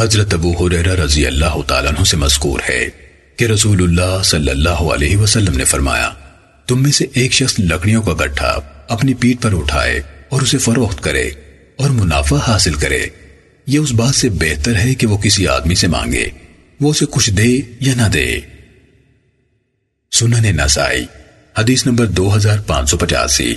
حضرت ابو حریرہ رضی اللہ تعالیٰ عنہ سے مذکور ہے کہ رسول اللہ صلی اللہ علیہ وسلم نے فرمایا، تم میں سے ایک شخص لکڑیوں کا گٹھا اپنی پیٹ پر اٹھائے اور اسے فروخت کرے اور منافع حاصل کرے۔ یہ اس بات سے بہتر ہے کہ وہ کسی آدمی سے مانگے، وہ اسے کچھ دے یا نہ دے۔ سنن نسائی، حدیث نمبر دو ہزار پانچ سو پچاسی۔